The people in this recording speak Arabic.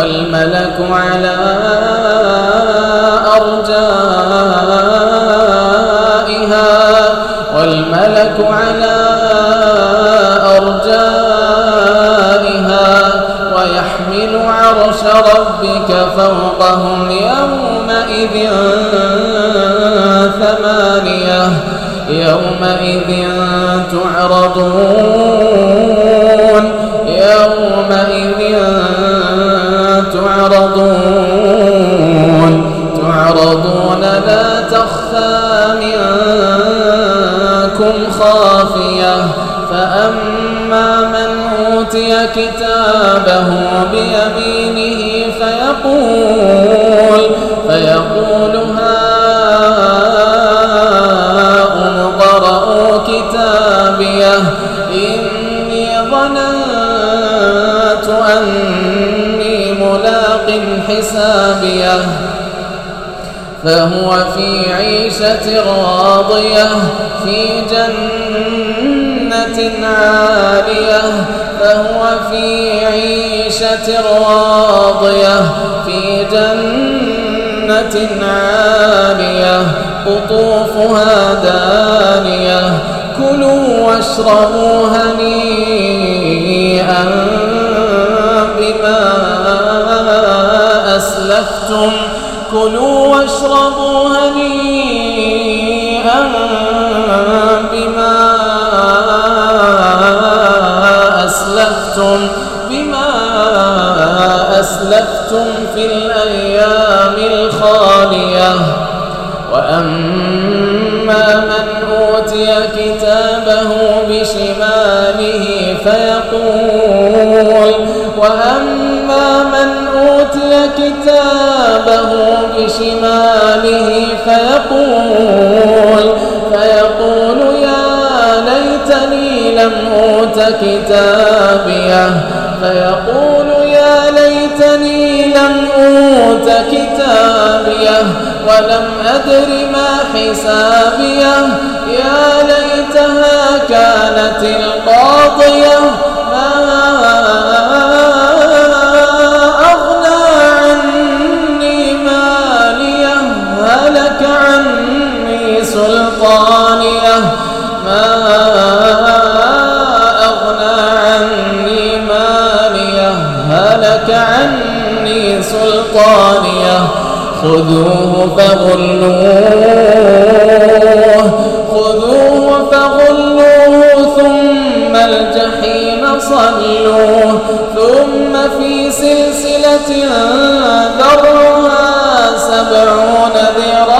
والملك على والملك على أرجائها ويحمل عرش ربك فوقهم يومئذ ثمانية يومئذ تعرضون. أوتي كتابه بيمينه فيقول فيقول اقرءوا كتابيه إني ظننت أني ملاق حسابيه فهو في عيشة راضية في جنة عالية. فهو في عيشة راضية في جنة عالية قطوفها دانية. كلوا واشربوا هنيئا بما أسلفتم. كلوا واشربوا هنيئا وأما من أوتي كتابه بشماله فيقول وأما من أوتي كتابه بشماله فيقول فيقول يا ليتني لم أوت كتابيه فيقول ولم أدر ما حسابيه يا ليتها كانت القاضية ما أغنى عني ماليه هلك عني سلطانيه ما أغنى عني ماليه ليهلك عني سلطانيه خذوه فغلوه. خذوه فغلوه ثم الجحيم صلوه. ثم في سلسلة ذرها سبعون ذراعا.